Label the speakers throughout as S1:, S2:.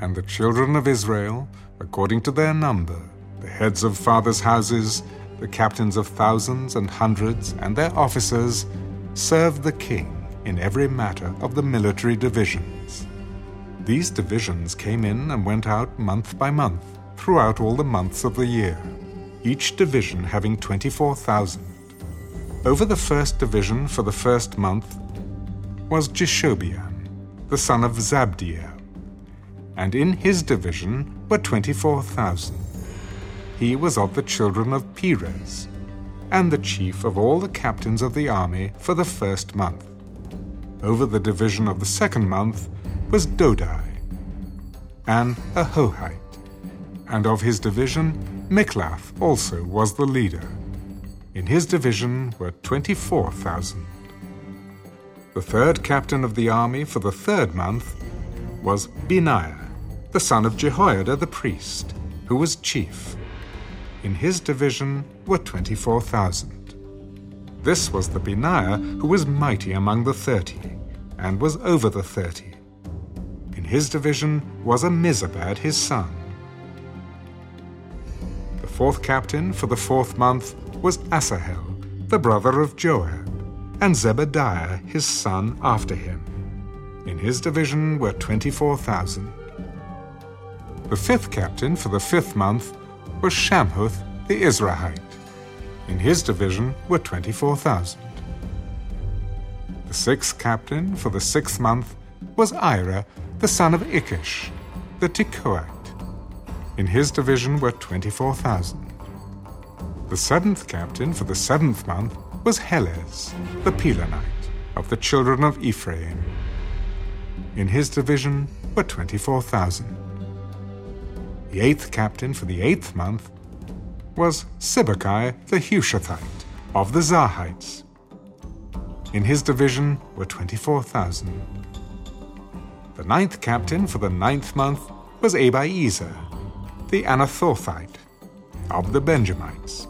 S1: And the children of Israel, according to their number, the heads of fathers' houses, the captains of thousands and hundreds, and their officers, served the king in every matter of the military divisions. These divisions came in and went out month by month, throughout all the months of the year, each division having 24,000. Over the first division for the first month was Jashobeam, the son of Zabdiel, and in his division were 24,000. He was of the children of Perez, and the chief of all the captains of the army for the first month. Over the division of the second month was Dodai, and Ahohite, and of his division Mikloth also was the leader. In his division were 24,000. The third captain of the army for the third month was Benaiah, the son of Jehoiada the priest, who was chief. In his division were 24,000. This was the Benaiah who was mighty among the thirty, and was over the thirty. In his division was Ammizabad his son. The fourth captain for the fourth month was Asahel, the brother of Joab, and Zebadiah his son after him. In his division were 24,000. The fifth captain for the fifth month was Shamhuth the Izrahite. In his division were 24,000. The sixth captain for the sixth month was Ira, the son of Ikkesh, the Tekoite. In his division were 24,000. The seventh captain for the seventh month was Helez, the Pelonite, of the children of Ephraim. In his division were 24,000. The eighth captain for the eighth month was Sibbechai the Hushathite, of the Zarhites. In his division were 24,000. The ninth captain for the ninth month was Abiezer, the Anathothite, of the Benjamites.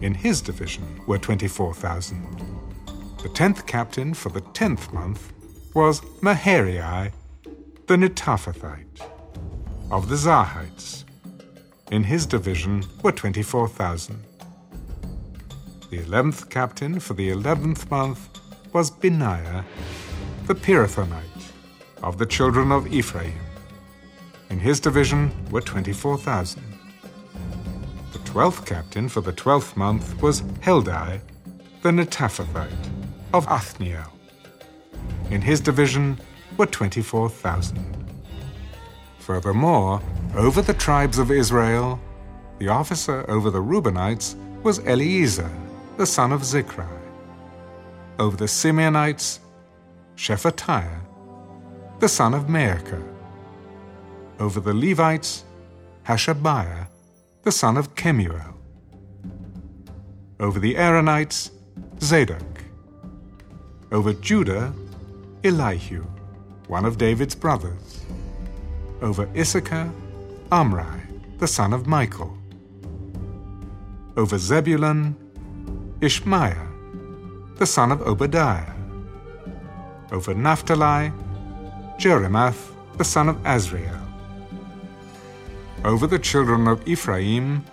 S1: In his division were 24,000. The tenth captain for the tenth month was Maharai, the Netophathite, of the Zarhites. In his division were 24,000. The eleventh captain for the eleventh month was Benaiah, the Pirathonite, of the children of Ephraim. In his division were 24,000. The twelfth captain for the twelfth month was Heldai, the Netophathite, of Othniel. In his division were 24,000. Furthermore, over the tribes of Israel, the officer over the Reubenites was Eliezer, the son of Zichri. Over the Simeonites, Shephatiah, the son of Maachah. Over the Levites, Hashabiah, the son of Kemuel. Over the Aaronites, Zadok. Over Judah, Elihu, one of David's brothers. Over Issachar, Omri, the son of Michael. Over Zebulun, Ishmaiah, the son of Obadiah. Over Naphtali, Jerimoth, the son of Azriel. Over the children of Ephraim,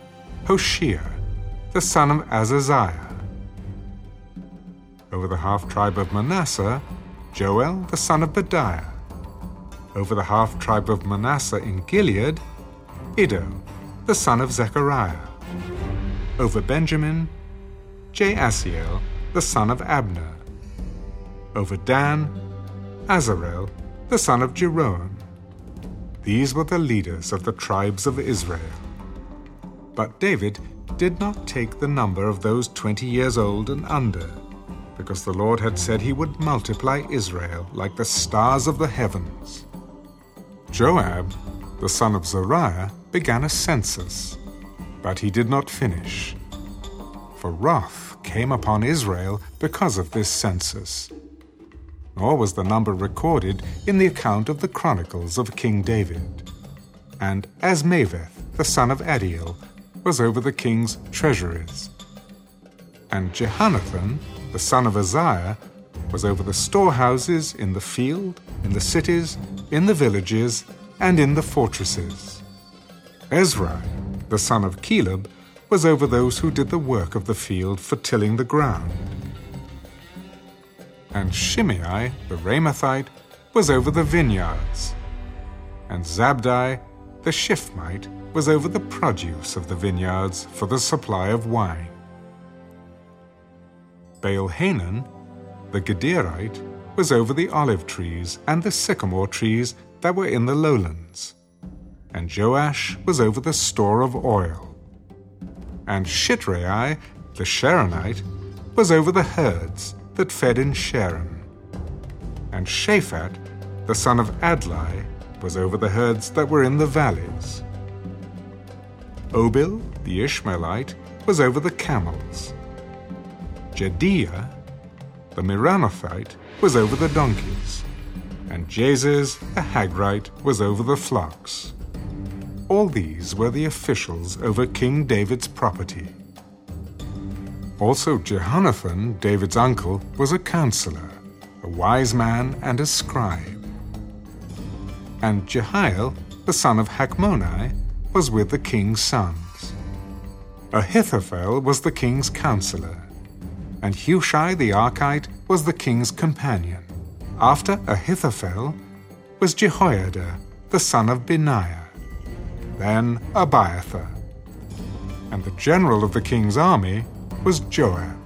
S1: Hoshea, the son of Azaziah. Over the half tribe of Manasseh, Joel, the son of Pedaiah. Over the half tribe of Manasseh in Gilead, Iddo, the son of Zechariah. Over Benjamin, Jaasiel, the son of Abner. Over Dan, Azarel, the son of Jeroham. These were the leaders of the tribes of Israel. But David did not take the number of those twenty years old and under, because the Lord had said he would multiply Israel like the stars of the heavens. Joab, the son of Zeruiah, began a census, but he did not finish. For wrath came upon Israel because of this census. Nor was the number recorded in the account of the chronicles of King David. And Azmaveth, the son of Adiel, was over the king's treasuries. And Jehonathan, the son of Uzziah, was over the storehouses in the field in the cities, in the villages, and in the fortresses. Ezrai, the son of Chelub, was over those who did the work of the field for tilling the ground. And Shimei, the Ramathite, was over the vineyards. And Zabdi, the Shiphmite, was over the produce of the vineyards for the supply of wine. Baal-Hanan, the Gederite, was over the olive trees and the sycamore trees that were in the lowlands. And Joash was over the store of oil. And Shitrai, the Sharonite, was over the herds that fed in Sharon. And Shaphat, the son of Adlai, was over the herds that were in the valleys. Obil, the Ishmaelite, was over the camels. Jehdeiah, the Meronothite, was over the donkeys, and Jaziz, the Hagrite, was over the flocks. All these were the officials over King David's property. Also, Jehonathan, David's uncle, was a counselor, a wise man, and a scribe. And Jehiel, the son of Hachmoni, was with the king's sons. Ahithophel was the king's counselor, and Hushai the Archite was the king's companion. After Ahithophel was Jehoiada, the son of Benaiah, then Abiathar. And the general of the king's army was Joab.